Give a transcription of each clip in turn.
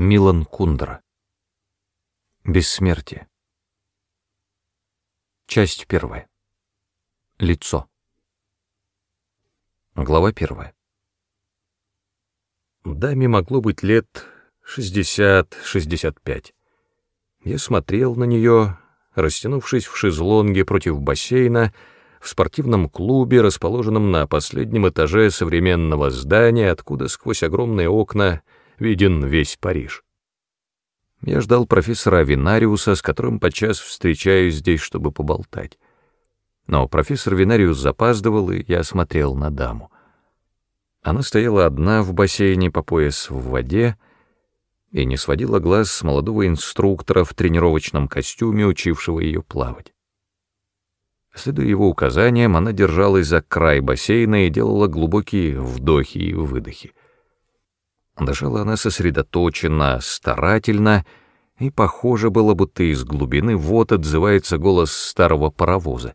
Милан Кундра. Бессмертие. Часть первая. Лицо. Глава первая. Даме могло быть лет 60-65. Я смотрел на нее, растянувшись в шезлонге против бассейна, в спортивном клубе, расположенном на последнем этаже современного здания, откуда сквозь огромные окна виден весь Париж. Я ждал профессора Винариуса, с которым подчас встречаюсь здесь, чтобы поболтать. Но профессор Винариус запаздывал, и я смотрел на даму. Она стояла одна в бассейне по пояс в воде и не сводила глаз с молодого инструктора в тренировочном костюме, учившего ее плавать. Следуя его указаниям, она держалась за край бассейна и делала глубокие вдохи и выдохи. Дышала она сосредоточенно, старательно, и похоже было, будто из глубины вод отзывается голос старого паровоза.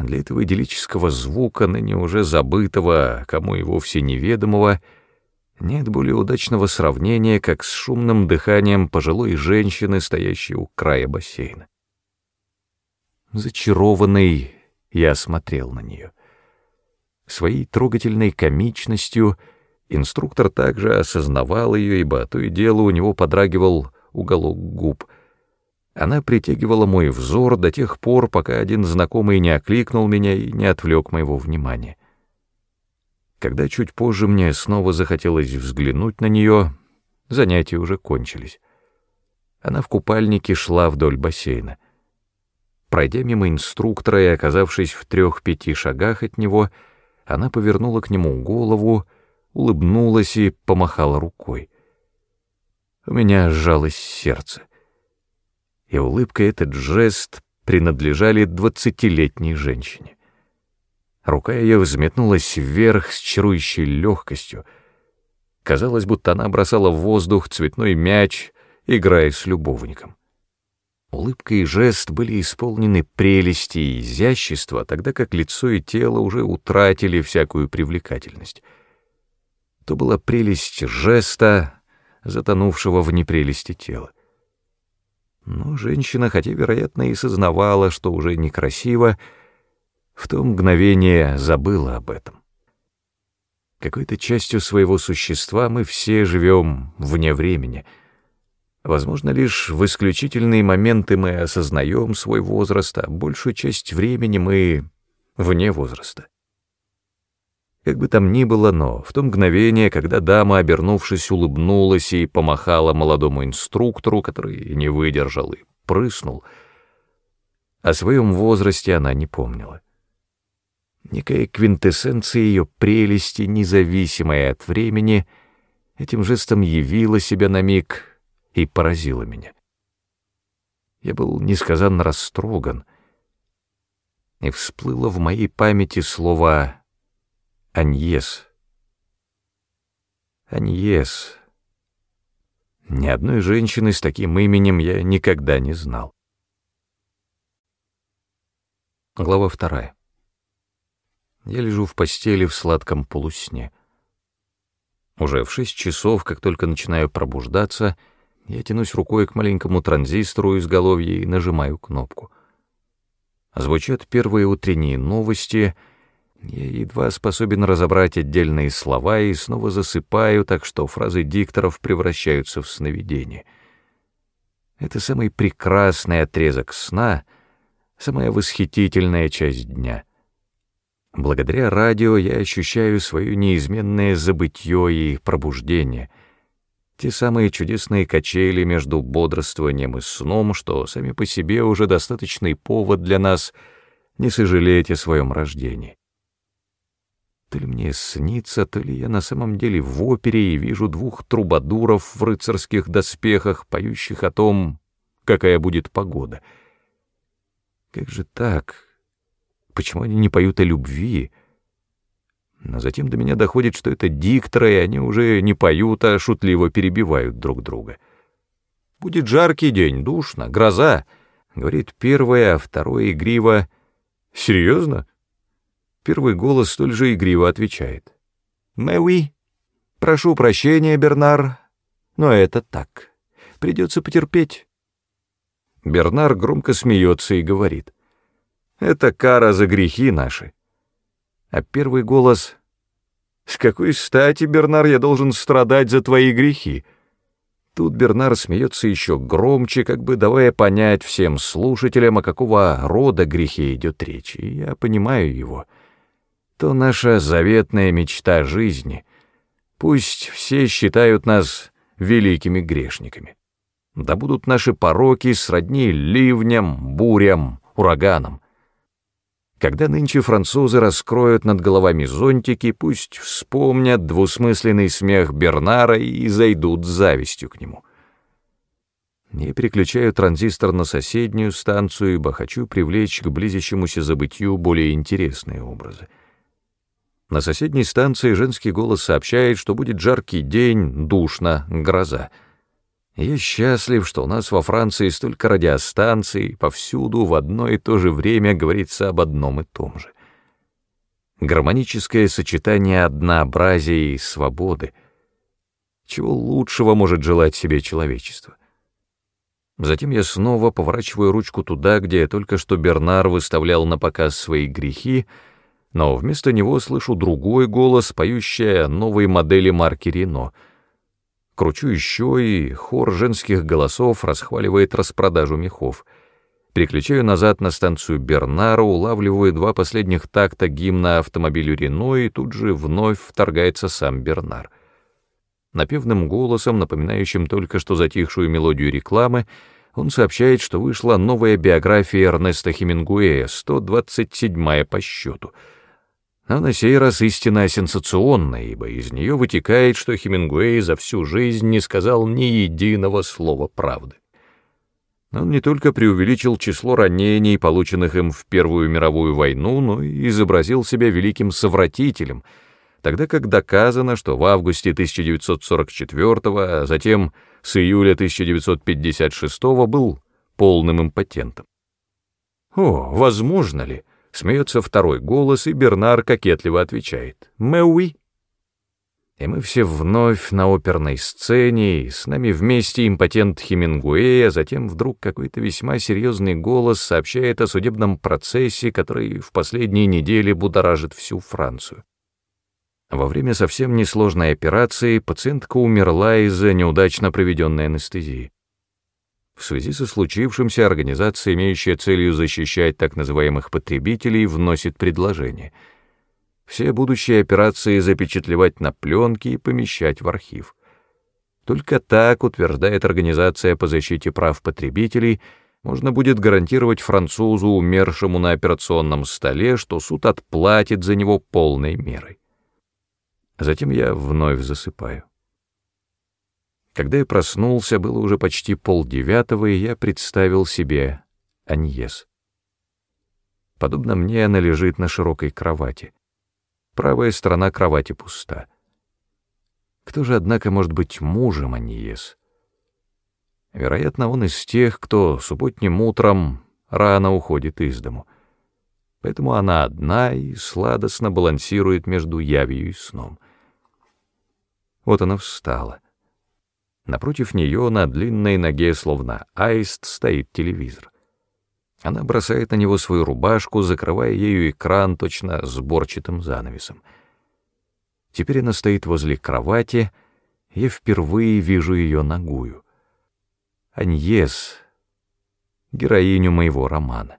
Для этого идиллического звука, ныне уже забытого, кому и вовсе неведомого, нет более удачного сравнения, как с шумным дыханием пожилой женщины, стоящей у края бассейна. Зачарованный, я смотрел на нее. Своей трогательной комичностью — Инструктор также осознавал ее, ибо то и дело у него подрагивал уголок губ. Она притягивала мой взор до тех пор, пока один знакомый не окликнул меня и не отвлек моего внимания. Когда чуть позже мне снова захотелось взглянуть на нее, занятия уже кончились. Она в купальнике шла вдоль бассейна. Пройдя мимо инструктора и оказавшись в трех-пяти шагах от него, она повернула к нему голову, улыбнулась и помахала рукой. У меня сжалось сердце. И улыбка этот жест принадлежали двадцатилетней женщине. Рука ее взметнулась вверх с чарующей легкостью. Казалось, будто она бросала в воздух цветной мяч, играя с любовником. Улыбка и жест были исполнены прелести и изящества, тогда как лицо и тело уже утратили всякую привлекательность — то была прелесть жеста, затонувшего в непрелести тела. Но женщина, хотя, вероятно, и сознавала, что уже некрасиво, в то мгновение забыла об этом. Какой-то частью своего существа мы все живем вне времени. Возможно, лишь в исключительные моменты мы осознаем свой возраст, а большую часть времени мы вне возраста. Как бы там ни было, но в то мгновение, когда дама, обернувшись, улыбнулась и помахала молодому инструктору, который не выдержал и прыснул, о своем возрасте она не помнила. Некая квинтэссенция ее прелести, независимая от времени, этим жестом явила себя на миг и поразила меня. Я был несказанно растроган, и всплыло в моей памяти слово Аньес. Аньес. Ни одной женщины с таким именем я никогда не знал. Глава вторая. Я лежу в постели в сладком полусне. Уже в шесть часов, как только начинаю пробуждаться, я тянусь рукой к маленькому транзистору изголовья и нажимаю кнопку. Звучат первые утренние новости — я едва способен разобрать отдельные слова и снова засыпаю, так что фразы дикторов превращаются в сновидение. Это самый прекрасный отрезок сна, самая восхитительная часть дня. Благодаря радио я ощущаю свое неизменное забытье и пробуждение, те самые чудесные качели между бодрствованием и сном, что сами по себе уже достаточный повод для нас не сожалеть о своем рождении. То ли мне снится, то ли я на самом деле в опере и вижу двух трубадуров в рыцарских доспехах, поющих о том, какая будет погода. Как же так? Почему они не поют о любви? Но затем до меня доходит, что это дикторы, и они уже не поют, а шутливо перебивают друг друга. «Будет жаркий день, душно, гроза», — говорит первое, а второе игриво. «Серьезно? Первый голос столь же игриво отвечает. «Мэуи, прошу прощения, Бернар, Но это так. Придется потерпеть. Бернар громко смеется и говорит. Это кара за грехи наши. А первый голос... С какой стати, Бернар, я должен страдать за твои грехи? Тут Бернар смеется еще громче, как бы давая понять всем слушателям, о какого рода грехе идет речь, и я понимаю его. То наша заветная мечта жизни. Пусть все считают нас великими грешниками. Да будут наши пороки сродни ливням, бурям, ураганам. Когда нынче французы раскроют над головами зонтики, пусть вспомнят двусмысленный смех Бернара и зайдут с завистью к нему. Я переключаю транзистор на соседнюю станцию, ибо хочу привлечь к близящемуся забытью более интересные образы. На соседней станции женский голос сообщает, что будет жаркий день, душно, гроза — я счастлив, что у нас во Франции столько радиостанций, повсюду в одно и то же время говорится об одном и том же. Гармоническое сочетание однообразия и свободы. Чего лучшего может желать себе человечество? Затем я снова поворачиваю ручку туда, где только что Бернар выставлял на показ свои грехи, но вместо него слышу другой голос, поющий о новой модели марки «Рено», Кручу еще, и хор женских голосов расхваливает распродажу мехов. Переключаю назад на станцию Бернара, улавливаю два последних такта гимна автомобилю Рено, и тут же вновь вторгается сам Бернар. Напевным голосом, напоминающим только что затихшую мелодию рекламы, он сообщает, что вышла новая биография Эрнеста Хемингуэя, 127-я по счету — а на сей раз истинно сенсационная, ибо из нее вытекает, что Хемингуэй за всю жизнь не сказал ни единого слова правды. Он не только преувеличил число ранений, полученных им в Первую мировую войну, но и изобразил себя великим совратителем, тогда как доказано, что в августе 1944, а затем с июля 1956 был полным импотентом. О, возможно ли? Смеется второй голос, и Бернар кокетливо отвечает «Мэуи». И мы все вновь на оперной сцене, и с нами вместе импотент Хемингуэй, а затем вдруг какой-то весьма серьезный голос сообщает о судебном процессе, который в последние недели будоражит всю Францию. Во время совсем несложной операции пациентка умерла из-за неудачно проведенной анестезии. В связи со случившимся организация, имеющая целью защищать так называемых потребителей, вносит предложение. Все будущие операции запечатлевать на пленке и помещать в архив. Только так, утверждает Организация по защите прав потребителей, можно будет гарантировать французу, умершему на операционном столе, что суд отплатит за него полной мерой. Затем я вновь засыпаю. Когда я проснулся, было уже почти полдевятого, и я представил себе Аньес. Подобно мне она лежит на широкой кровати. Правая сторона кровати пуста. Кто же, однако, может быть мужем Аньес? Вероятно, он из тех, кто субботним утром рано уходит из дому. Поэтому она одна и сладостно балансирует между явью и сном. Вот она встала. Напротив нее на длинной ноге, словно аист, стоит телевизор. Она бросает на него свою рубашку, закрывая ею экран точно сборчатым занавесом. Теперь она стоит возле кровати, я впервые вижу ее ногую. Аньес, героиню моего романа.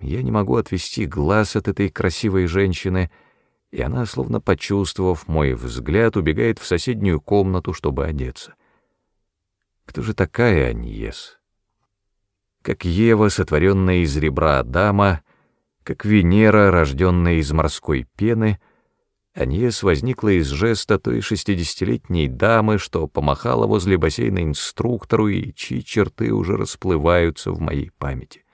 Я не могу отвести глаз от этой красивой женщины — и она, словно почувствовав мой взгляд, убегает в соседнюю комнату, чтобы одеться. Кто же такая Аньес? Как Ева, сотворенная из ребра Адама, как Венера, рожденная из морской пены, Аньес возникла из жеста той шестидесятилетней дамы, что помахала возле бассейна инструктору и чьи черты уже расплываются в моей памяти.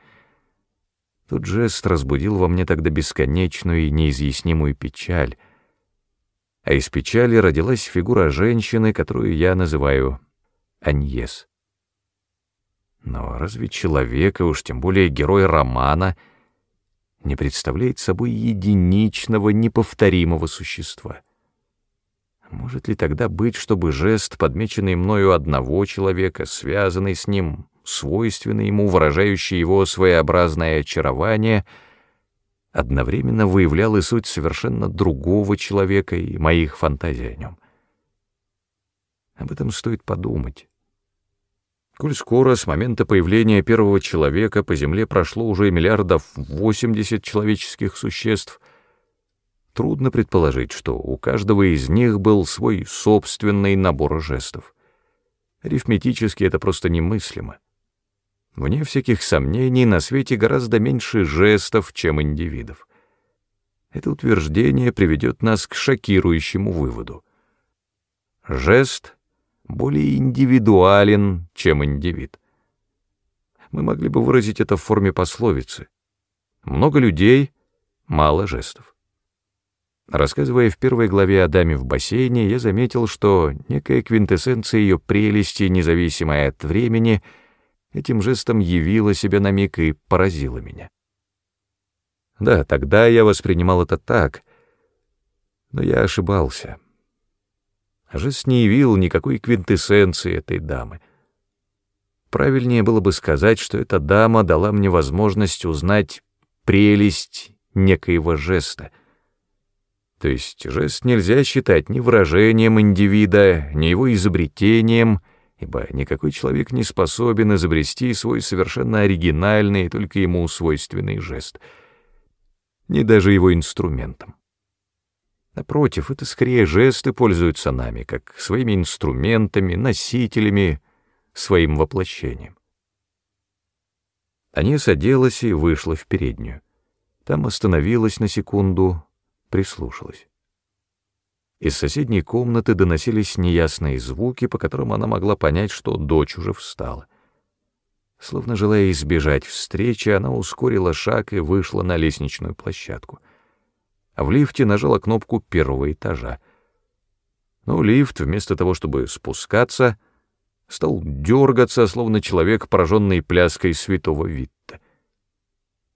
Тот жест разбудил во мне тогда бесконечную и неизъяснимую печаль. А из печали родилась фигура женщины, которую я называю Аньес. Но разве человек, и уж тем более герой романа, не представляет собой единичного, неповторимого существа? Может ли тогда быть, чтобы жест, подмеченный мною одного человека, связанный с ним, свойственный ему, выражающий его своеобразное очарование, одновременно выявлял и суть совершенно другого человека и моих фантазий о нем? Об этом стоит подумать. Коль скоро с момента появления первого человека по Земле прошло уже миллиардов восемьдесят человеческих существ, трудно предположить, что у каждого из них был свой собственный набор жестов. Арифметически это просто немыслимо. Вне всяких сомнений, на свете гораздо меньше жестов, чем индивидов. Это утверждение приведет нас к шокирующему выводу. Жест более индивидуален, чем индивид. Мы могли бы выразить это в форме пословицы. Много людей, мало жестов. Рассказывая в первой главе о даме в бассейне, я заметил, что некая квинтэссенция ее прелести, независимая от времени, этим жестом явила себя на миг и поразила меня. Да, тогда я воспринимал это так, но я ошибался. Жест не явил никакой квинтэссенции этой дамы. Правильнее было бы сказать, что эта дама дала мне возможность узнать прелесть некоего жеста — то есть жест нельзя считать ни выражением индивида, ни его изобретением, ибо никакой человек не способен изобрести свой совершенно оригинальный, только ему свойственный жест, ни даже его инструментом. Напротив, это скорее жесты пользуются нами, как своими инструментами, носителями, своим воплощением. Анис оделась и вышла в переднюю. Там остановилась на секунду, прислушалась. Из соседней комнаты доносились неясные звуки, по которым она могла понять, что дочь уже встала. Словно желая избежать встречи, она ускорила шаг и вышла на лестничную площадку. А в лифте нажала кнопку первого этажа. Но лифт, вместо того, чтобы спускаться, стал дергаться, словно человек, пораженный пляской святого Витта.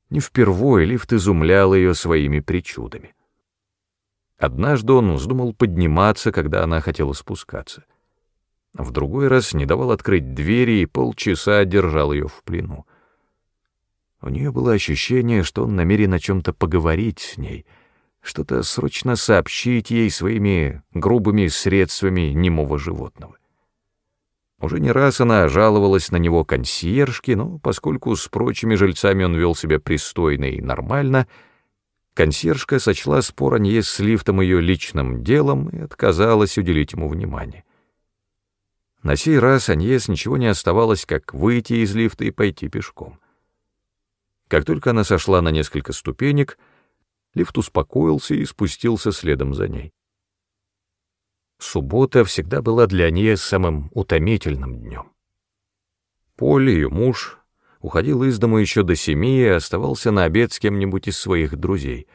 Не впервые лифт изумлял ее своими причудами. Однажды он вздумал подниматься, когда она хотела спускаться. В другой раз не давал открыть двери и полчаса держал ее в плену. У нее было ощущение, что он намерен о чем-то поговорить с ней, что-то срочно сообщить ей своими грубыми средствами немого животного. Уже не раз она жаловалась на него консьержке, но поскольку с прочими жильцами он вел себя пристойно и нормально — Консьержка сочла спор Анье с лифтом ее личным делом и отказалась уделить ему внимание. На сей раз Аньес ничего не оставалось, как выйти из лифта и пойти пешком. Как только она сошла на несколько ступенек, лифт успокоился и спустился следом за ней. Суббота всегда была для Аньес самым утомительным днем. Поль, ее муж, уходил из дому еще до семи и оставался на обед с кем-нибудь из своих друзей,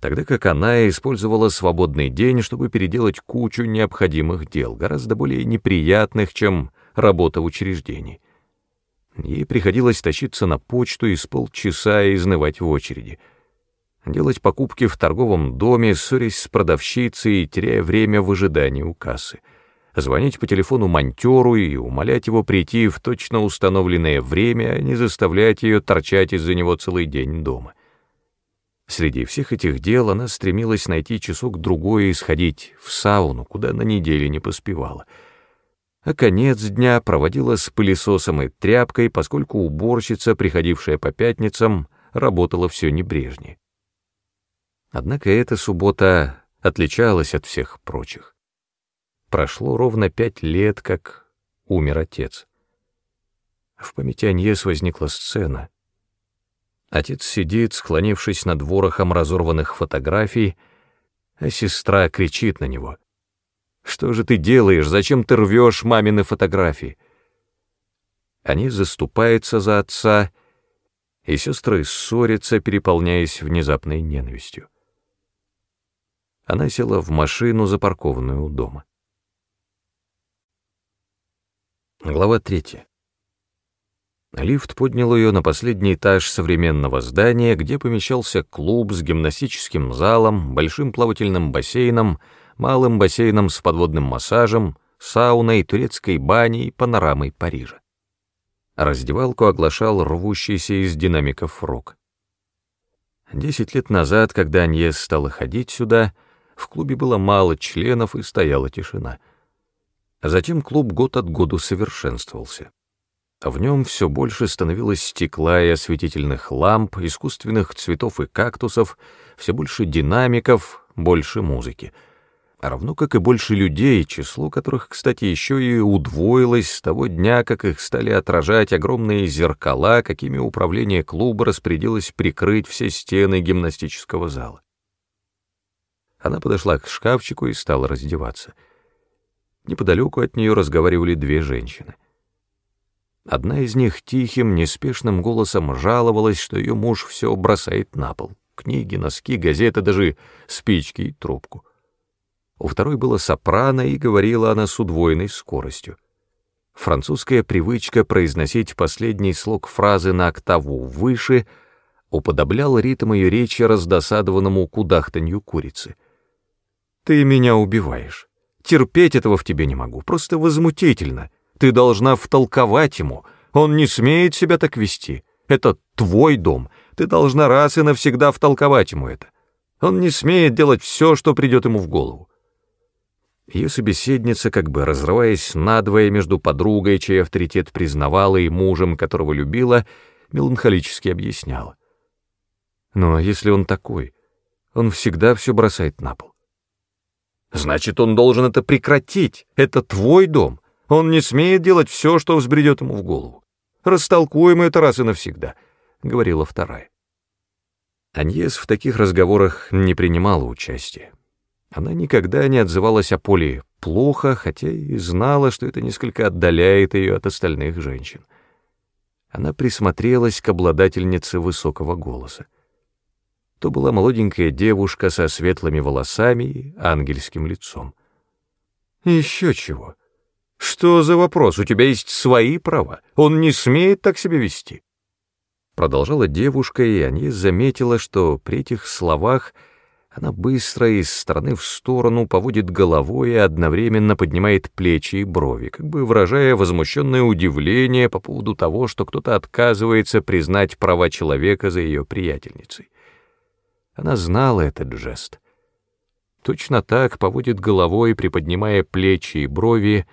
тогда как она использовала свободный день, чтобы переделать кучу необходимых дел, гораздо более неприятных, чем работа в учреждении. Ей приходилось тащиться на почту и с полчаса изнывать в очереди, делать покупки в торговом доме, ссорясь с продавщицей и теряя время в ожидании у кассы — звонить по телефону монтеру и умолять его прийти в точно установленное время, а не заставлять ее торчать из-за него целый день дома. Среди всех этих дел она стремилась найти часок-другой и сходить в сауну, куда на неделе не поспевала. А конец дня проводила с пылесосом и тряпкой, поскольку уборщица, приходившая по пятницам, работала все небрежнее. Однако эта суббота отличалась от всех прочих. Прошло ровно пять лет, как умер отец. В памяти Аньес возникла сцена. Отец сидит, склонившись над ворохом разорванных фотографий, а сестра кричит на него. «Что же ты делаешь? Зачем ты рвешь мамины фотографии?» Они заступаются за отца, и сестры ссорятся, переполняясь внезапной ненавистью. Она села в машину, запаркованную у дома. Глава 3. Лифт поднял ее на последний этаж современного здания, где помещался клуб с гимнастическим залом, большим плавательным бассейном, малым бассейном с подводным массажем, сауной, турецкой баней, панорамой Парижа. Раздевалку оглашал рвущийся из динамиков рок. Десять лет назад, когда Аньес стала ходить сюда, в клубе было мало членов и стояла тишина. А затем клуб год от году совершенствовался. В нем все больше становилось стекла и осветительных ламп, искусственных цветов и кактусов, все больше динамиков, больше музыки — равно как и больше людей, число которых, кстати, еще и удвоилось с того дня, как их стали отражать огромные зеркала, какими управление клуба распорядилось прикрыть все стены гимнастического зала. Она подошла к шкафчику и стала раздеваться. Неподалеку от нее разговаривали две женщины. Одна из них тихим, неспешным голосом жаловалась, что ее муж все бросает на пол. Книги, носки, газеты, даже спички и трубку. У второй было сопрано, и говорила она с удвоенной скоростью. Французская привычка произносить последний слог фразы на октаву выше уподоблял ритм ее речи раздосадованному кудахтанью курицы. «Ты меня убиваешь. Терпеть этого в тебе не могу. Просто возмутительно. Ты должна втолковать ему. Он не смеет себя так вести. Это твой дом. Ты должна раз и навсегда втолковать ему это. Он не смеет делать все, что придет ему в голову. Ее собеседница, как бы разрываясь надвое между подругой, чей авторитет признавала, и мужем, которого любила, меланхолически объясняла. Но если он такой, он всегда все бросает на пол. Значит, он должен это прекратить. Это твой дом. Он не смеет делать все, что взбредет ему в голову. Растолкуем это раз и навсегда, — говорила вторая. Аньес в таких разговорах не принимала участия. Она никогда не отзывалась о Поле плохо, хотя и знала, что это несколько отдаляет ее от остальных женщин. Она присмотрелась к обладательнице высокого голоса. То была молоденькая девушка со светлыми волосами и ангельским лицом. «Еще чего? Что за вопрос? У тебя есть свои права. Он не смеет так себя вести». Продолжала девушка, и они заметила, что при этих словах — она быстро из стороны в сторону поводит головой и одновременно поднимает плечи и брови, как бы выражая возмущенное удивление по поводу того, что кто-то отказывается признать права человека за ее приятельницей. Она знала этот жест. Точно так поводит головой, приподнимая плечи и брови,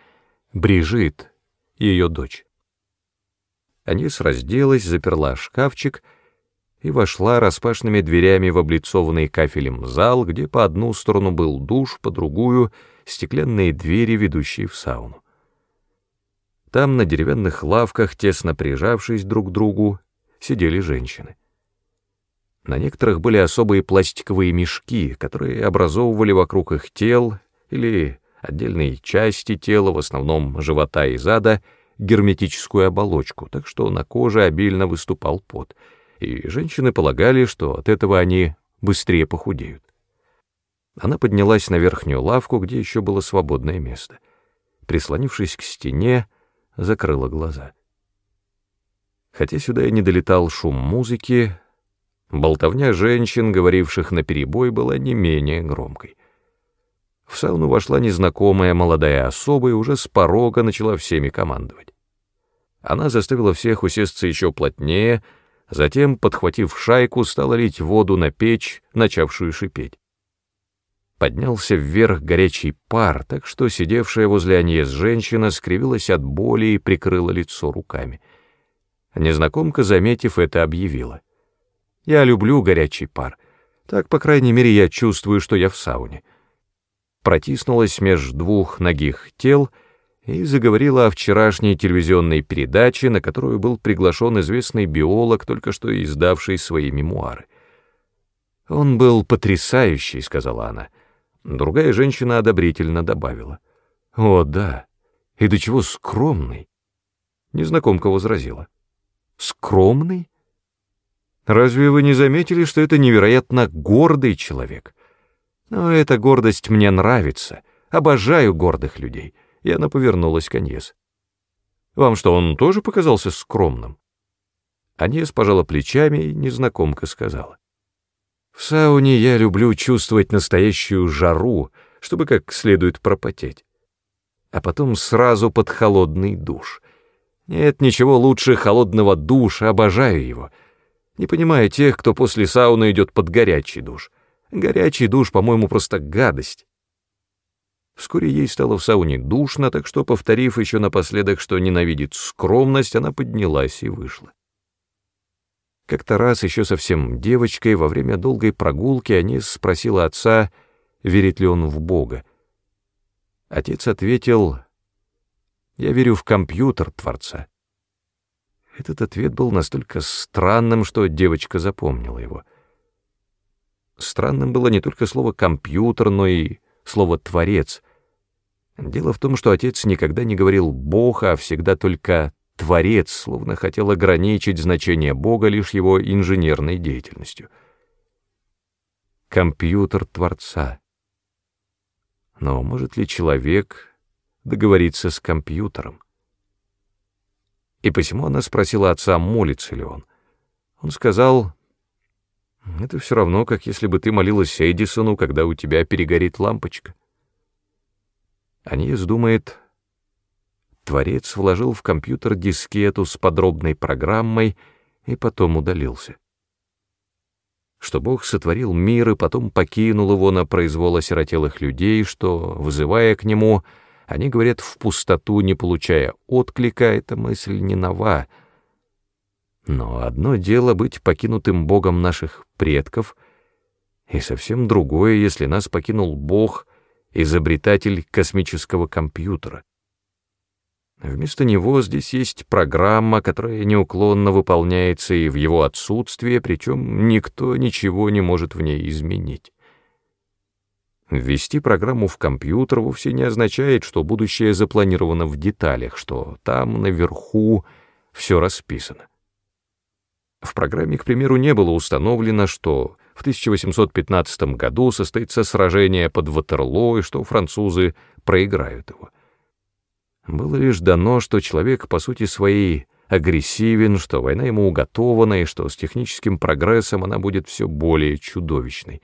Брижит, ее дочь. Анис разделась, заперла шкафчик — и вошла распашными дверями в облицованный кафелем зал, где по одну сторону был душ, по другую — стеклянные двери, ведущие в сауну. Там на деревянных лавках, тесно прижавшись друг к другу, сидели женщины. На некоторых были особые пластиковые мешки, которые образовывали вокруг их тел или отдельные части тела, в основном живота и зада, герметическую оболочку, так что на коже обильно выступал пот — и женщины полагали, что от этого они быстрее похудеют. Она поднялась на верхнюю лавку, где еще было свободное место. Прислонившись к стене, закрыла глаза. Хотя сюда и не долетал шум музыки, болтовня женщин, говоривших на перебой, была не менее громкой. В сауну вошла незнакомая молодая особа и уже с порога начала всеми командовать. Она заставила всех усесться еще плотнее, Затем, подхватив шайку, стала лить воду на печь, начавшую шипеть. Поднялся вверх горячий пар, так что сидевшая возле Аньес женщина скривилась от боли и прикрыла лицо руками. Незнакомка, заметив это, объявила. «Я люблю горячий пар. Так, по крайней мере, я чувствую, что я в сауне». Протиснулась меж двух ногих тел — и заговорила о вчерашней телевизионной передаче, на которую был приглашен известный биолог, только что издавший свои мемуары. «Он был потрясающий», — сказала она. Другая женщина одобрительно добавила. «О, да, и до чего скромный!» Незнакомка возразила. «Скромный? Разве вы не заметили, что это невероятно гордый человек? Но эта гордость мне нравится, обожаю гордых людей». И она повернулась к Аньес. «Вам что, он тоже показался скромным?» Аньес пожала плечами, и незнакомка сказала. «В сауне я люблю чувствовать настоящую жару, чтобы как следует пропотеть. А потом сразу под холодный душ. Нет ничего лучше холодного душа, обожаю его. Не понимаю тех, кто после сауны идет под горячий душ. Горячий душ, по-моему, просто гадость. Вскоре ей стало в сауне душно, так что, повторив еще напоследок, что ненавидит скромность, она поднялась и вышла. Как-то раз, еще совсем девочкой, во время долгой прогулки, Анис спросила отца, верит ли он в Бога. Отец ответил, «Я верю в компьютер Творца». Этот ответ был настолько странным, что девочка запомнила его. Странным было не только слово «компьютер», но и слово «творец», Дело в том, что отец никогда не говорил «Бог», а всегда только «творец», словно хотел ограничить значение Бога лишь его инженерной деятельностью. Компьютер Творца. Но может ли человек договориться с компьютером? И посему она спросила отца, молится ли он. Он сказал, «Это все равно, как если бы ты молилась Эдисону, когда у тебя перегорит лампочка». Аньес думает, Творец вложил в компьютер дискету с подробной программой и потом удалился. Что Бог сотворил мир и потом покинул его на произвол осиротелых людей, что, вызывая к нему, они говорят в пустоту, не получая отклика, эта мысль не нова. Но одно дело быть покинутым Богом наших предков, и совсем другое, если нас покинул Бог — изобретатель космического компьютера. Вместо него здесь есть программа, которая неуклонно выполняется и в его отсутствие, причем никто ничего не может в ней изменить. Ввести программу в компьютер вовсе не означает, что будущее запланировано в деталях, что там наверху все расписано. В программе, к примеру, не было установлено, что в 1815 году состоится сражение под Ватерлоо и что французы проиграют его. Было лишь дано, что человек по сути своей агрессивен, что война ему уготована и что с техническим прогрессом она будет все более чудовищной.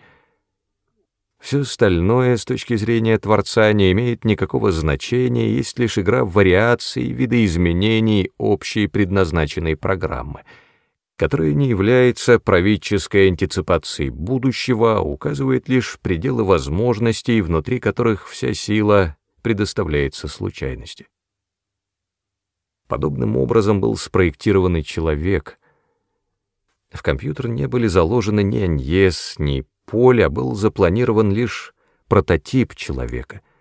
Все остальное с точки зрения Творца не имеет никакого значения, есть лишь игра вариаций, видоизменений общей предназначенной программы — которая не является правительской антиципацией будущего, а указывает лишь пределы возможностей, внутри которых вся сила предоставляется случайности. Подобным образом был спроектированный человек. В компьютер не были заложены ни Аньес, ни поле, а был запланирован лишь прототип человека —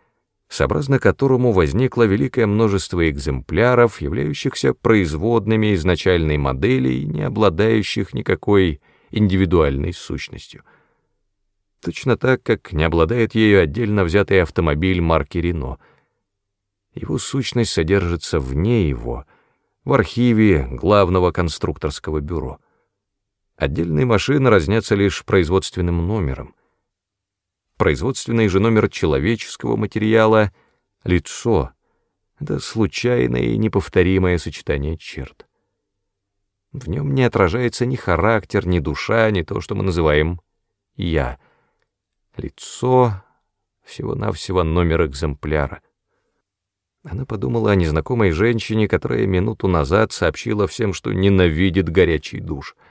сообразно которому возникло великое множество экземпляров, являющихся производными изначальной модели и не обладающих никакой индивидуальной сущностью. Точно так, как не обладает ею отдельно взятый автомобиль марки «Рено». Его сущность содержится вне его, в архиве главного конструкторского бюро. Отдельные машины разнятся лишь производственным номером — производственный же номер человеческого материала — лицо. Это случайное и неповторимое сочетание черт. В нем не отражается ни характер, ни душа, ни то, что мы называем «я». Лицо — всего-навсего номер экземпляра. Она подумала о незнакомой женщине, которая минуту назад сообщила всем, что ненавидит горячий душ —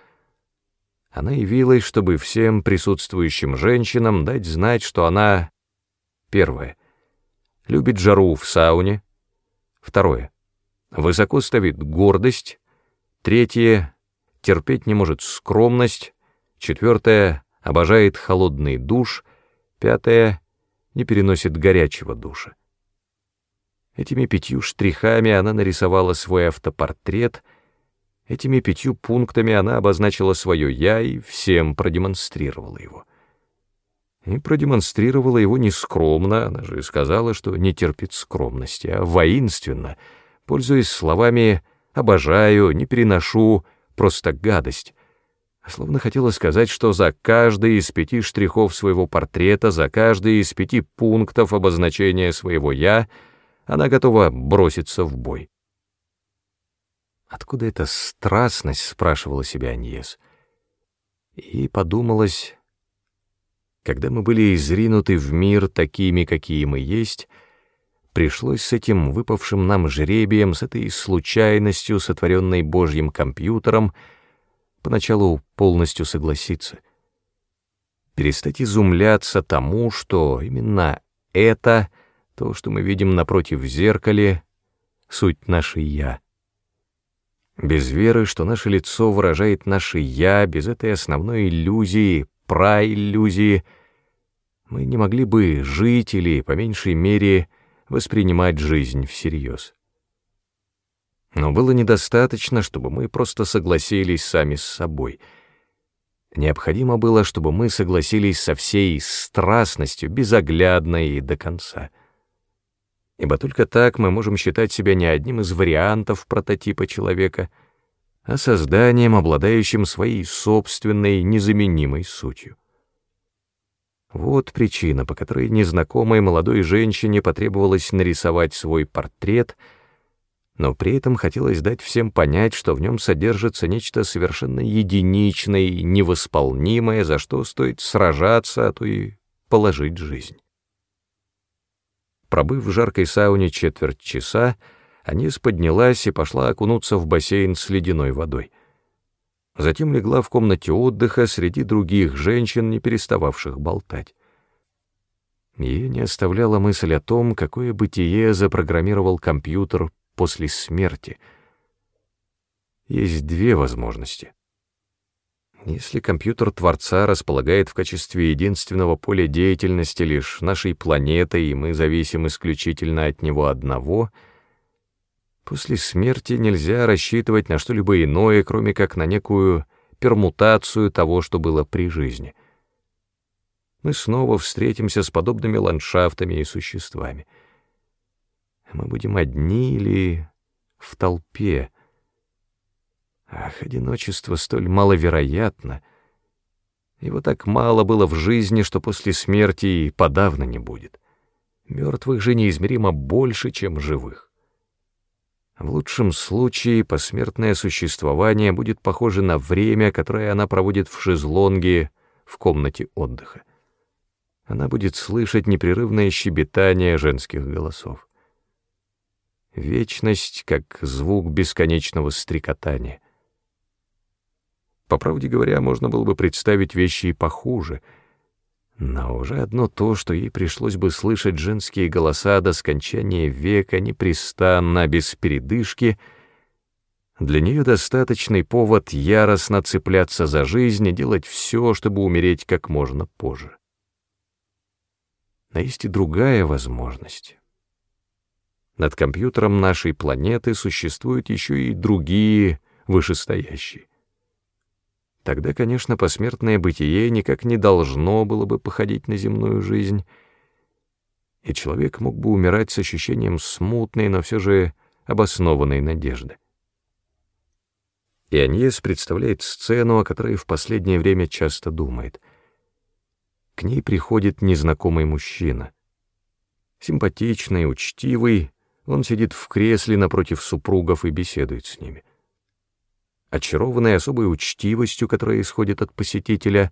она явилась, чтобы всем присутствующим женщинам дать знать, что она, первое, любит жару в сауне, второе, высоко ставит гордость, третье, терпеть не может скромность, четвертое, обожает холодный душ, пятое, не переносит горячего душа. Этими пятью штрихами она нарисовала свой автопортрет — Этими пятью пунктами она обозначила свое «я» и всем продемонстрировала его. И продемонстрировала его не скромно, она же сказала, что не терпит скромности, а воинственно, пользуясь словами «обожаю», «не переношу», «просто гадость», словно хотела сказать, что за каждый из пяти штрихов своего портрета, за каждый из пяти пунктов обозначения своего «я» она готова броситься в бой. Откуда эта страстность, спрашивала себя Аньес. И подумалось, Когда мы были изринуты в мир такими, какие мы есть, пришлось с этим выпавшим нам жребием, с этой случайностью, сотворенной Божьим компьютером, поначалу полностью согласиться. Перестать изумляться тому, что именно это, то, что мы видим напротив в зеркале, суть нашей «я». Без веры, что наше лицо выражает наше «я», без этой основной иллюзии, праиллюзии, мы не могли бы жить или, по меньшей мере, воспринимать жизнь всерьез. Но было недостаточно, чтобы мы просто согласились сами с собой. Необходимо было, чтобы мы согласились со всей страстностью, безоглядно и до конца. Ибо только так мы можем считать себя не одним из вариантов прототипа человека, а созданием, обладающим своей собственной незаменимой сутью. Вот причина, по которой незнакомой молодой женщине потребовалось нарисовать свой портрет, но при этом хотелось дать всем понять, что в нем содержится нечто совершенно единичное и невосполнимое, за что стоит сражаться, а то и положить жизнь. Пробыв в жаркой сауне четверть часа, Анис поднялась и пошла окунуться в бассейн с ледяной водой. Затем легла в комнате отдыха среди других женщин, не перестававших болтать. Ее не оставляла мысль о том, какое бытие запрограммировал компьютер после смерти. Есть две возможности. Если компьютер Творца располагает в качестве единственного поля деятельности лишь нашей планетой, и мы зависим исключительно от него одного — После смерти нельзя рассчитывать на что-либо иное, кроме как на некую пермутацию того, что было при жизни. Мы снова встретимся с подобными ландшафтами и существами. Мы будем одни или в толпе. Ах, одиночество столь маловероятно. Его так мало было в жизни, что после смерти и подавно не будет. Мертвых же неизмеримо больше, чем живых. В лучшем случае посмертное существование будет похоже на время, которое она проводит в шезлонге в комнате отдыха. Она будет слышать непрерывное щебетание женских голосов. Вечность, как звук бесконечного стрекотания. По правде говоря, можно было бы представить вещи и похуже — но уже одно то, что ей пришлось бы слышать женские голоса до скончания века непрестанно, без передышки, для нее достаточный повод яростно цепляться за жизнь и делать все, чтобы умереть как можно позже. Но есть и другая возможность. Над компьютером нашей планеты существуют еще и другие вышестоящие. Тогда, конечно, посмертное бытие никак не должно было бы походить на земную жизнь, и человек мог бы умирать с ощущением смутной, но все же обоснованной надежды. И Аньес представляет сцену, о которой в последнее время часто думает. К ней приходит незнакомый мужчина. Симпатичный, учтивый, он сидит в кресле напротив супругов и беседует с ними. Очарованный особой учтивостью, которая исходит от посетителя,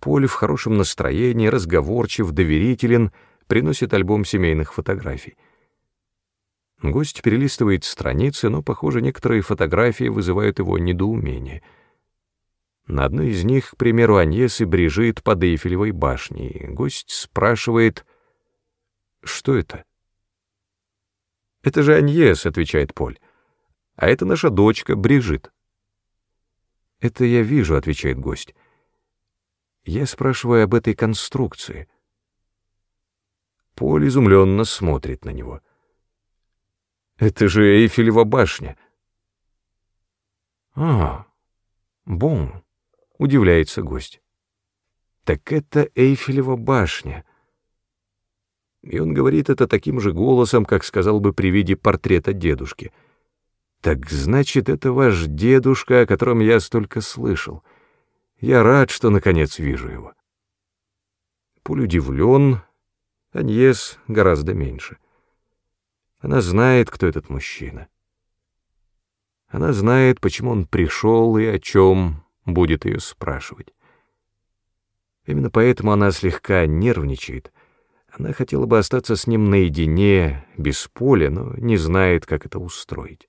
Поль в хорошем настроении, разговорчив, доверителен, приносит альбом семейных фотографий. Гость перелистывает страницы, но, похоже, некоторые фотографии вызывают его недоумение. На одной из них, к примеру, Аньес и Брижит под Эйфелевой башней. Гость спрашивает, что это? «Это же Аньес», — отвечает Поль. «А это наша дочка Брижит». «Это я вижу», — отвечает гость. Я спрашиваю об этой конструкции. Поль изумленно смотрит на него. «Это же Эйфелева башня». «А, бон», — удивляется гость. «Так это Эйфелева башня». И он говорит это таким же голосом, как сказал бы при виде портрета дедушки — так значит, это ваш дедушка, о котором я столько слышал. Я рад, что наконец вижу его. Пуль удивлен, Аньес гораздо меньше. Она знает, кто этот мужчина. Она знает, почему он пришел и о чем будет ее спрашивать. Именно поэтому она слегка нервничает. Она хотела бы остаться с ним наедине, без поля, но не знает, как это устроить.